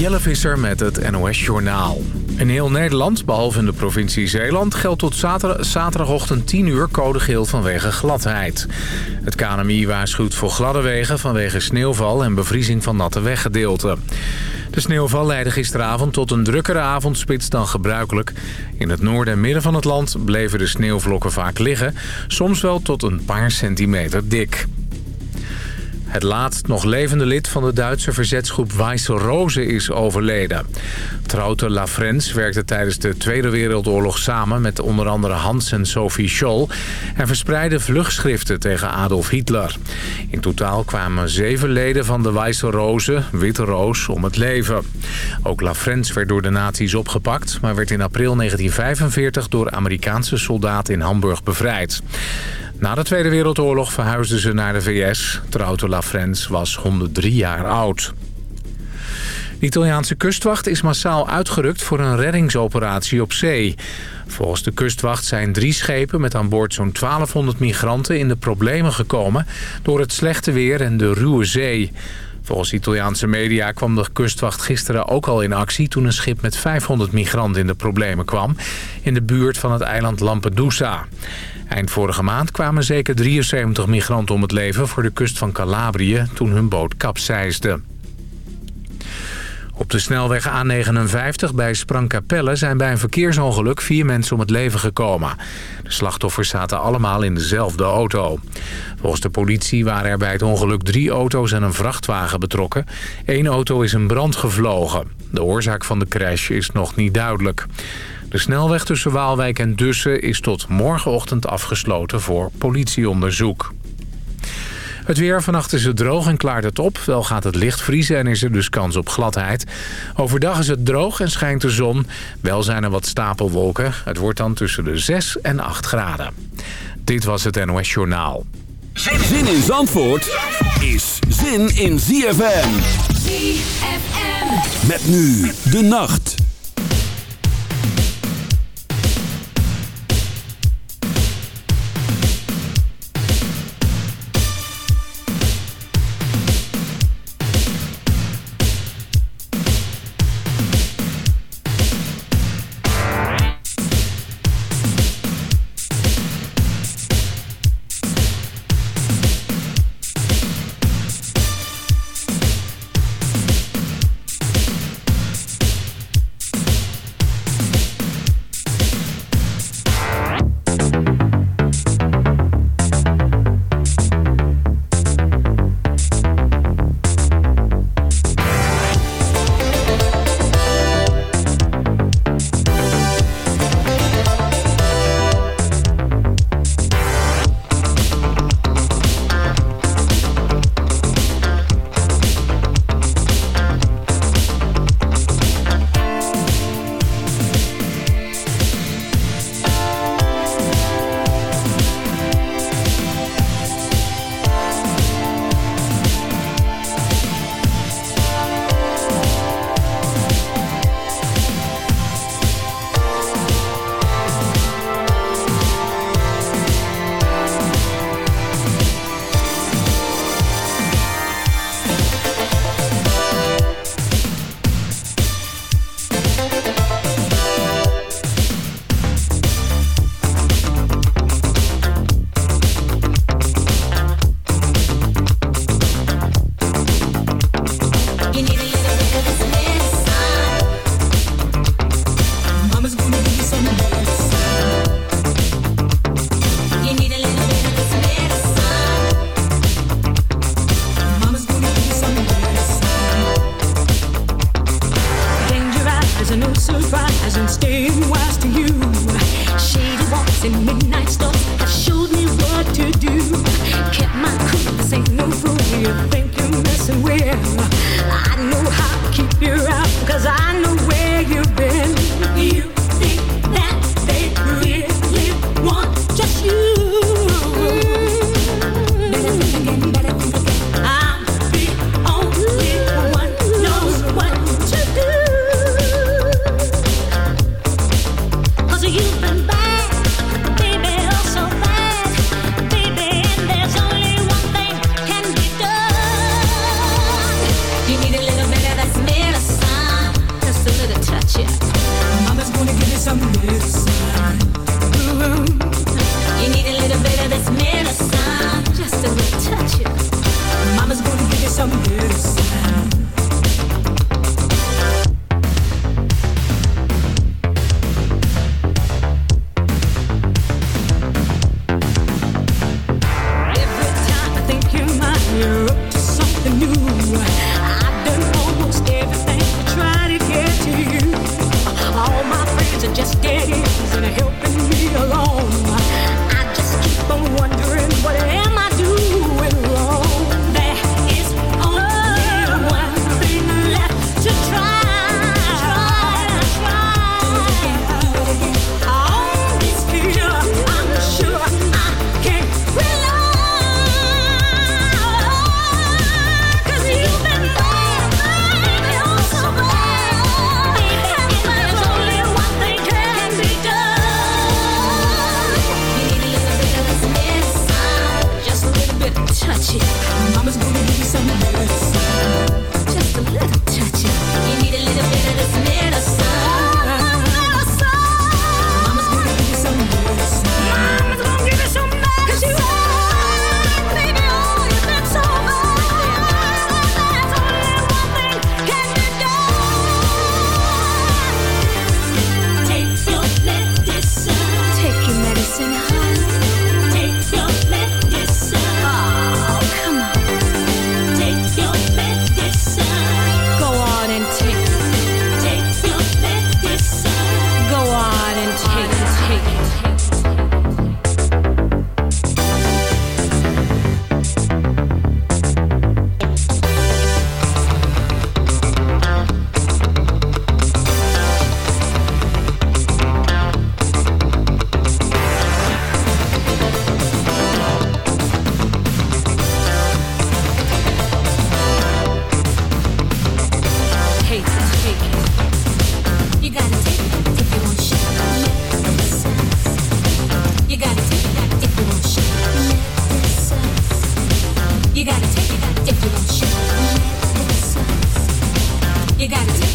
Jelle Visser met het NOS-journaal. In heel Nederland, behalve in de provincie Zeeland... geldt tot zaterdagochtend 10 uur code geel vanwege gladheid. Het KNMI waarschuwt voor gladde wegen vanwege sneeuwval... en bevriezing van natte weggedeelten. De sneeuwval leidde gisteravond tot een drukkere avondspits dan gebruikelijk. In het noorden en midden van het land bleven de sneeuwvlokken vaak liggen... soms wel tot een paar centimeter dik. Het laatst nog levende lid van de Duitse verzetsgroep Weiße Rose is overleden. Trouwte Lafrens werkte tijdens de Tweede Wereldoorlog samen met onder andere Hans en Sophie Scholl... en verspreidde vluchtschriften tegen Adolf Hitler. In totaal kwamen zeven leden van de Weiße Rose, Witte Roos, om het leven. Ook Lafrens werd door de nazi's opgepakt... maar werd in april 1945 door Amerikaanse soldaten in Hamburg bevrijd. Na de Tweede Wereldoorlog verhuisden ze naar de VS. Trouwte Lafrens was 103 jaar oud. De Italiaanse kustwacht is massaal uitgerukt voor een reddingsoperatie op zee. Volgens de kustwacht zijn drie schepen met aan boord zo'n 1200 migranten in de problemen gekomen... door het slechte weer en de ruwe zee. Volgens Italiaanse media kwam de kustwacht gisteren ook al in actie... toen een schip met 500 migranten in de problemen kwam... in de buurt van het eiland Lampedusa. Eind vorige maand kwamen zeker 73 migranten om het leven voor de kust van Calabrië toen hun boot kapseisde. Op de snelweg A59 bij Sprangkapelle zijn bij een verkeersongeluk vier mensen om het leven gekomen. De slachtoffers zaten allemaal in dezelfde auto. Volgens de politie waren er bij het ongeluk drie auto's en een vrachtwagen betrokken. Eén auto is in brand gevlogen. De oorzaak van de crash is nog niet duidelijk. De snelweg tussen Waalwijk en Dussen is tot morgenochtend afgesloten voor politieonderzoek. Het weer, vannacht is het droog en klaart het op. Wel gaat het licht vriezen en is er dus kans op gladheid. Overdag is het droog en schijnt de zon. Wel zijn er wat stapelwolken. Het wordt dan tussen de 6 en 8 graden. Dit was het NOS Journaal. Zin in Zandvoort is zin in ZFM. ZFM. Met nu de nacht. You gotta.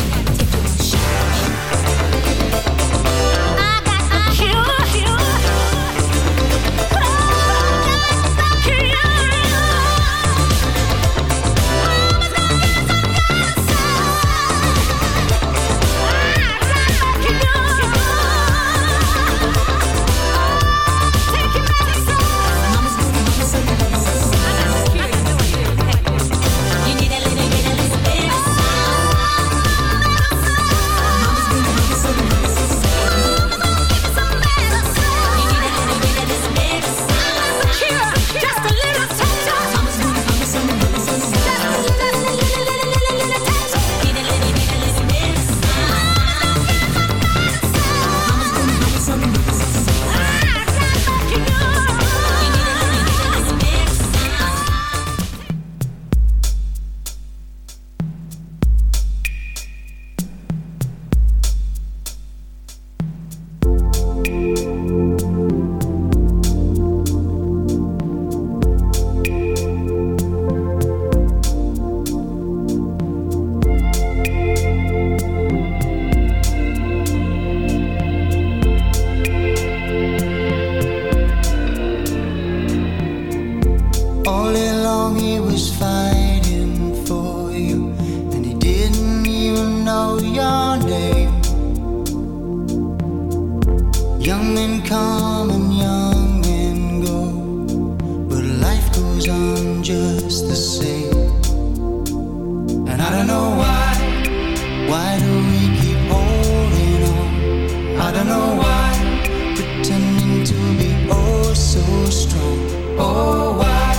Oh, why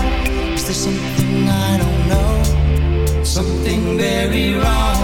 is there something I don't know? Something very wrong.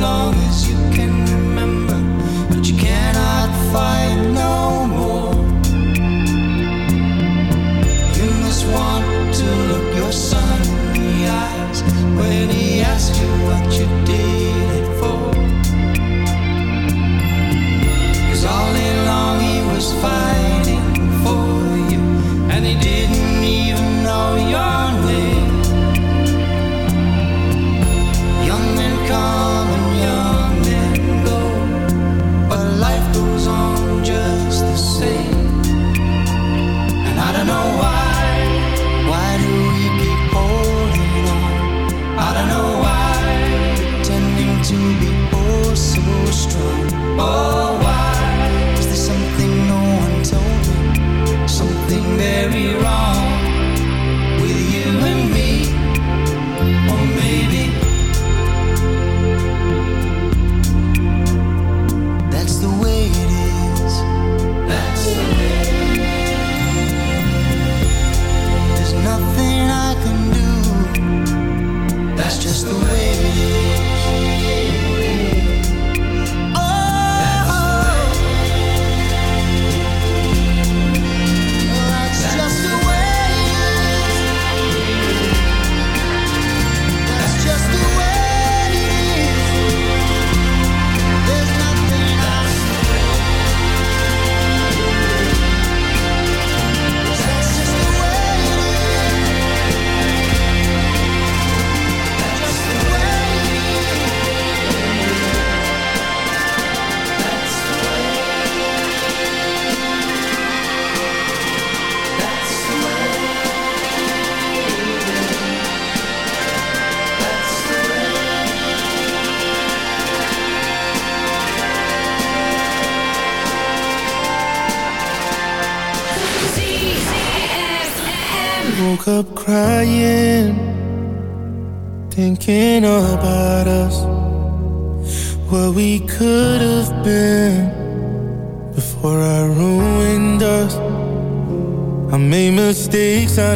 long as you can remember, but you cannot fight no more. You must want to look your son in the eyes when he asks you what you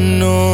know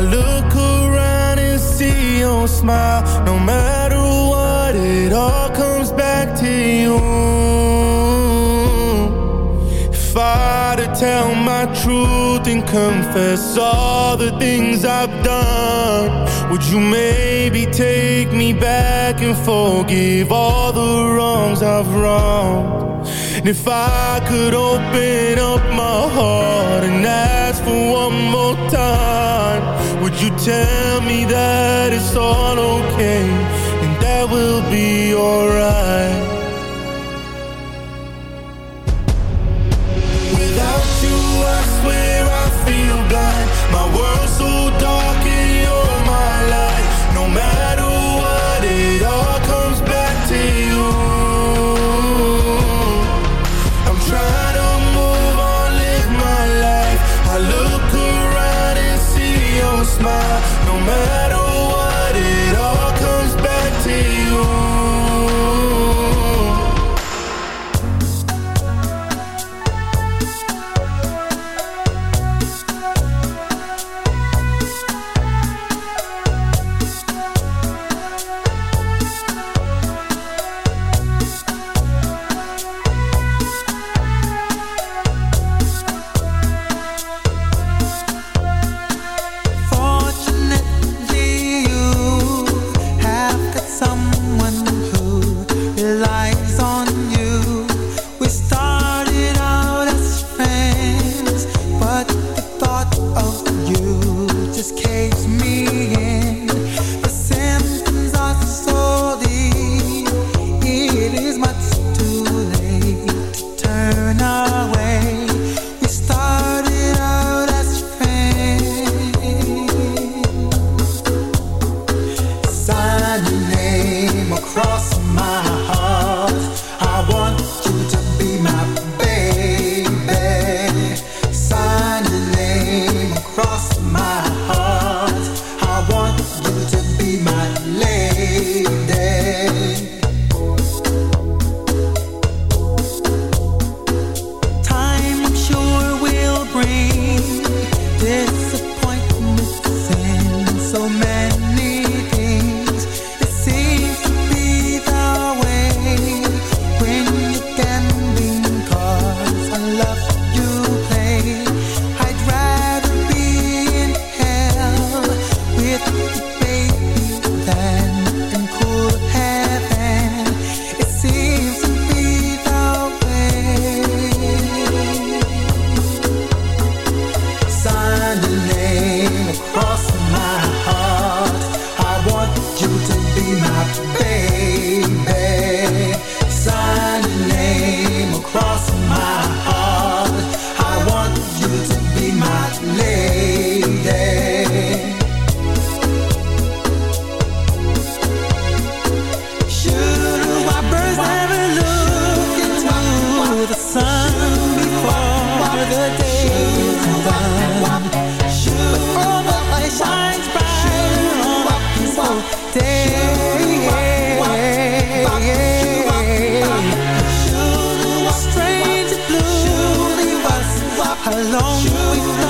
I look around and see your smile No matter what, it all comes back to you If I to tell my truth and confess all the things I've done Would you maybe take me back and forgive all the wrongs I've wronged? And if I could open up my heart and ask for one more time tell me that it's all okay and that we'll be alright. alone.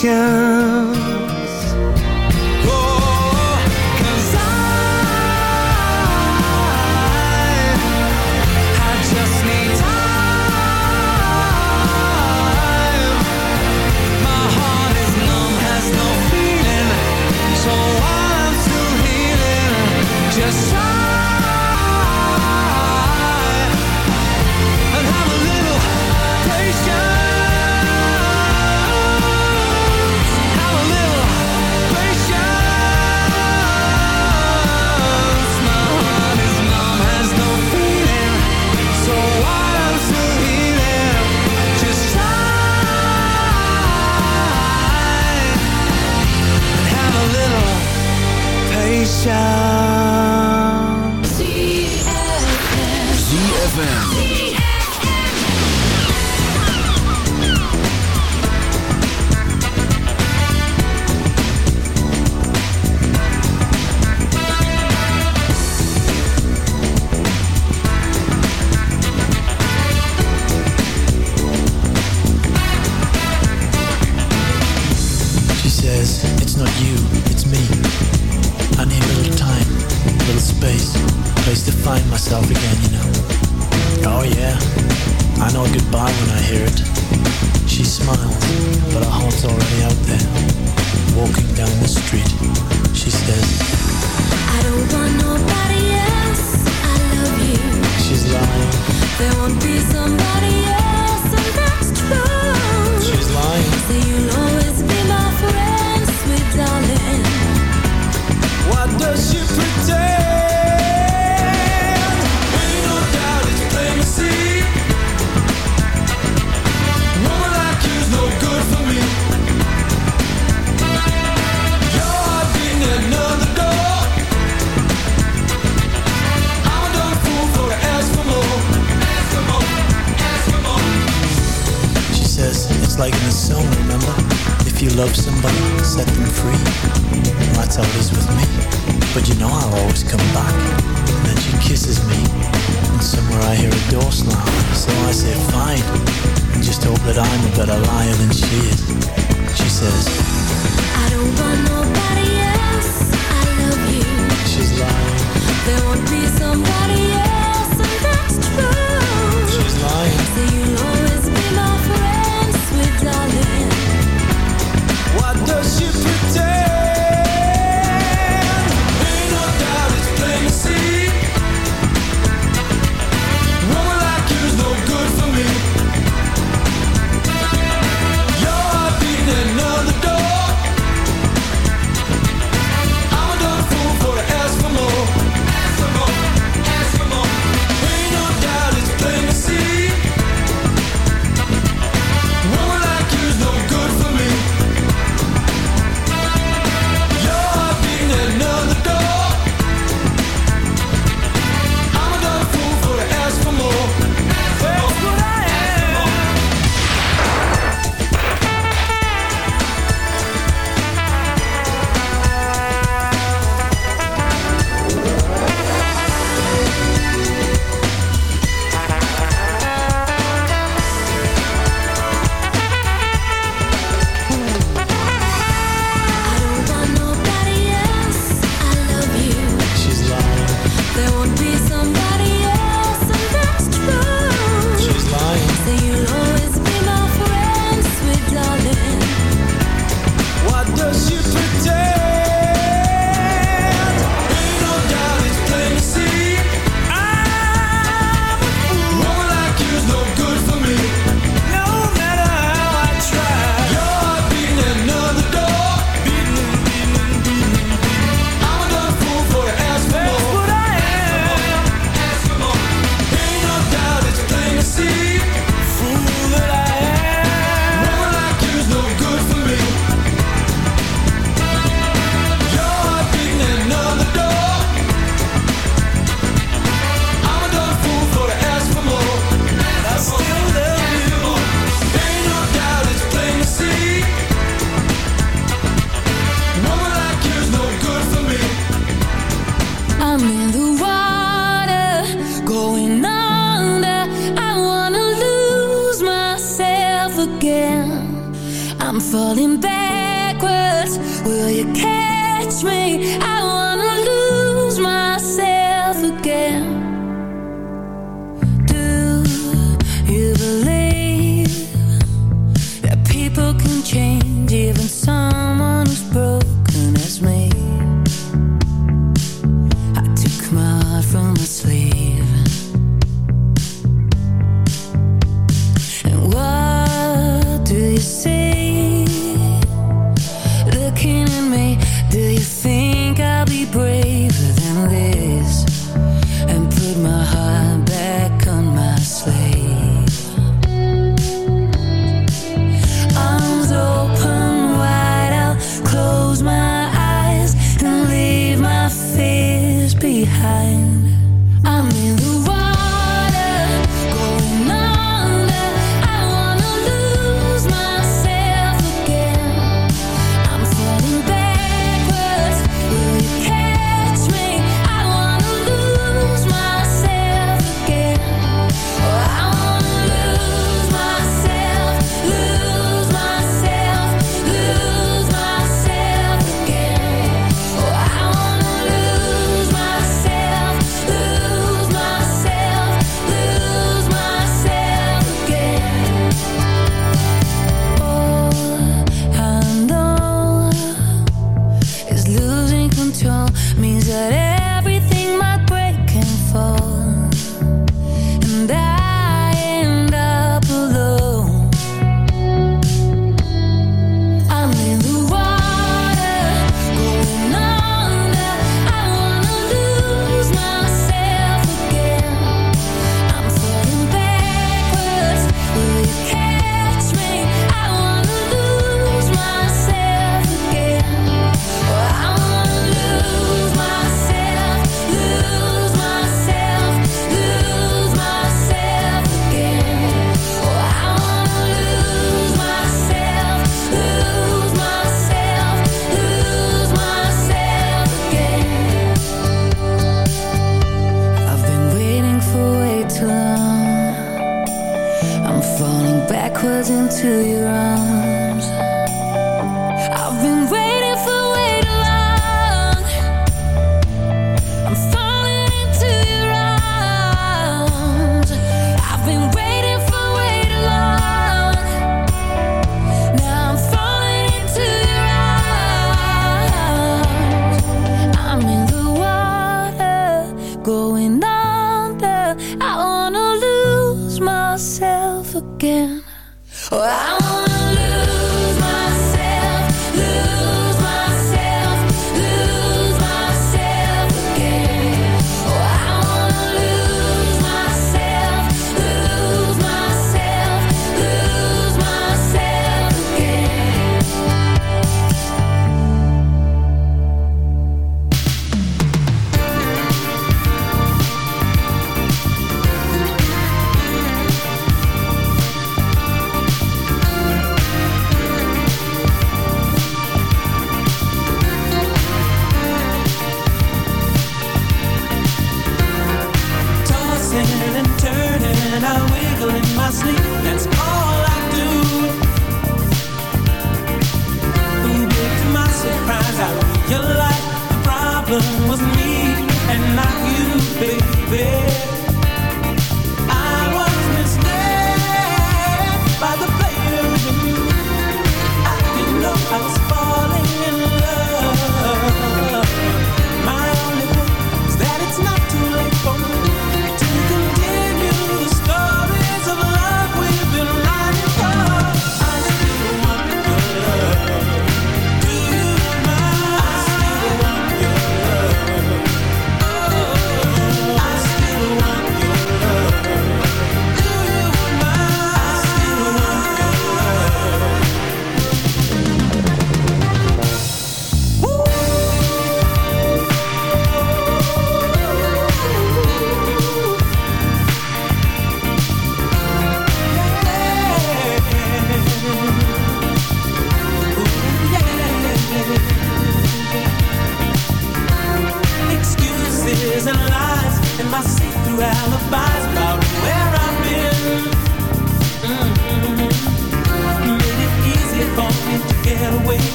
天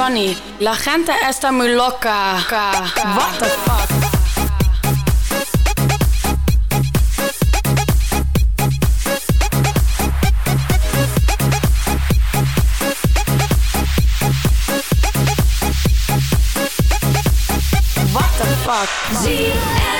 Johnny, la gente está muy loca. What the fuck? What the fuck?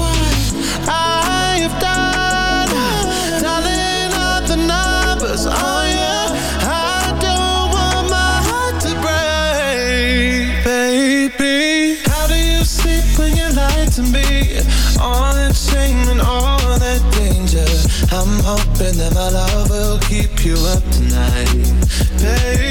I'm hoping that my love will keep you up tonight, baby.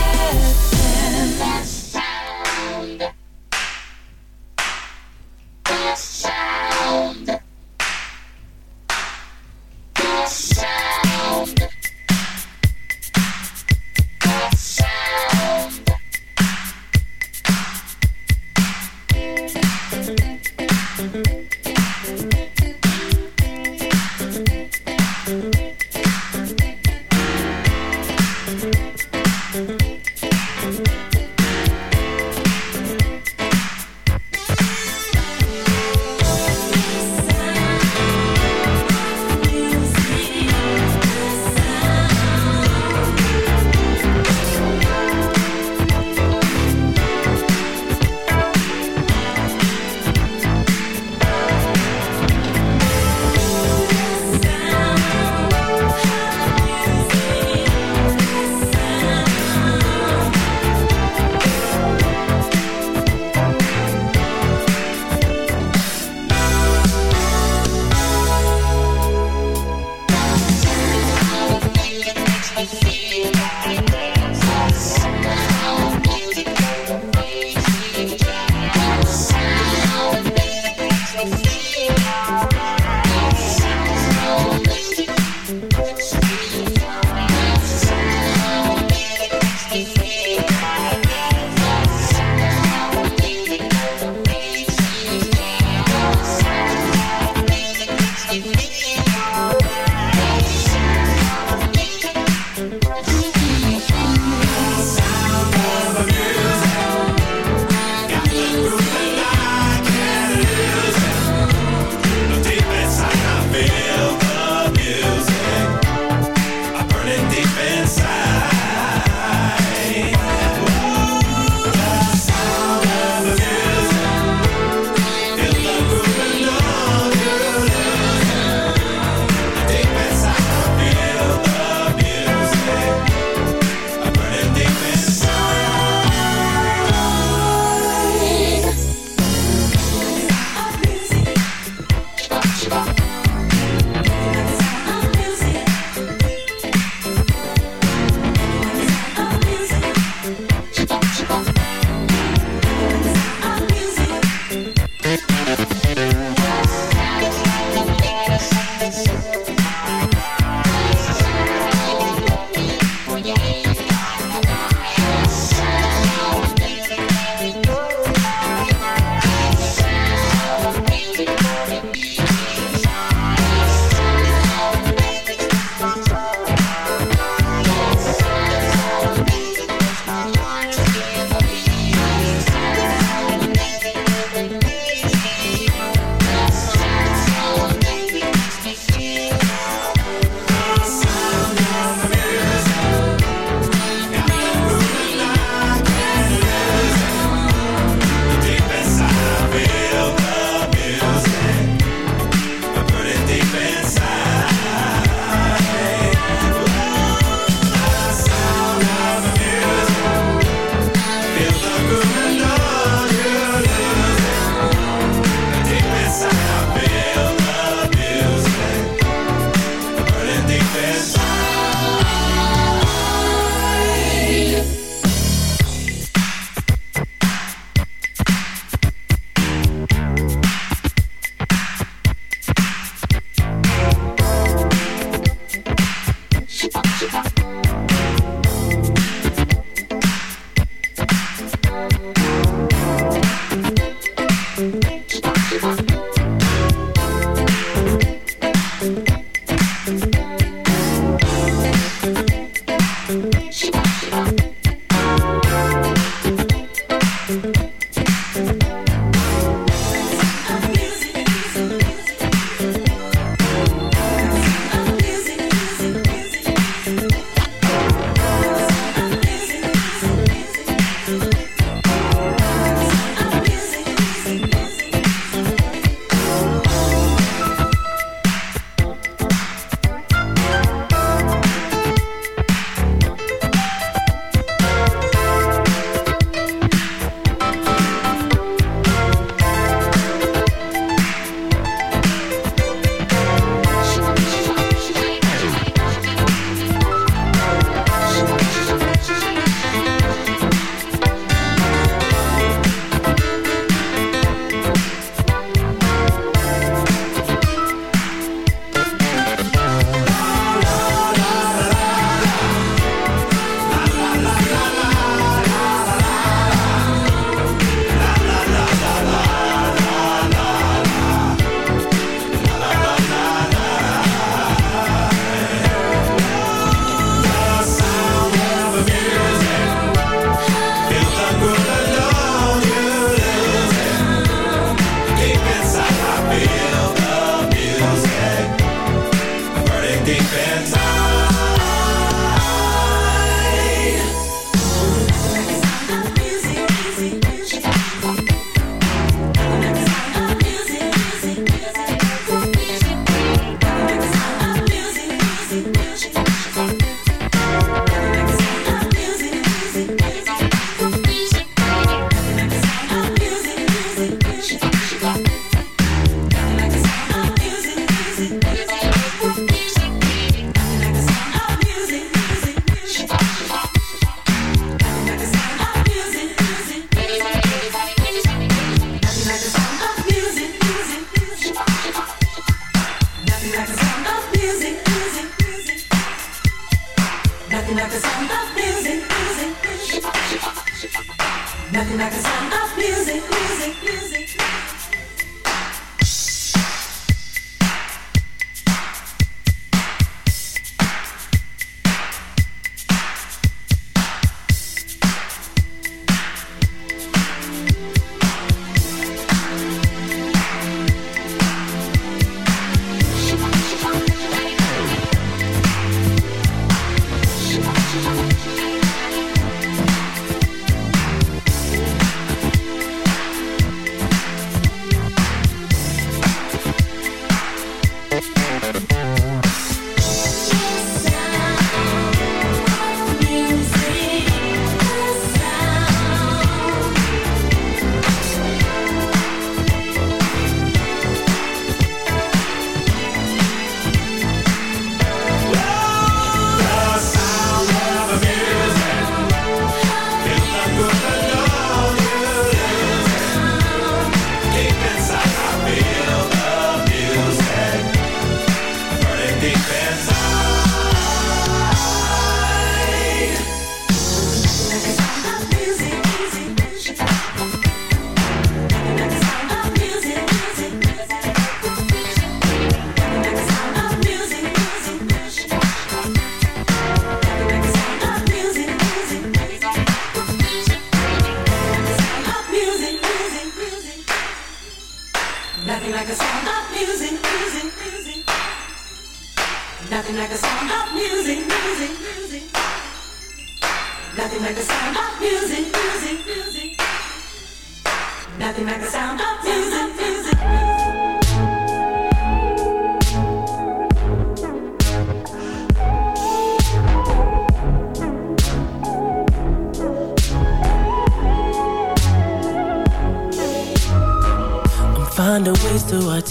and time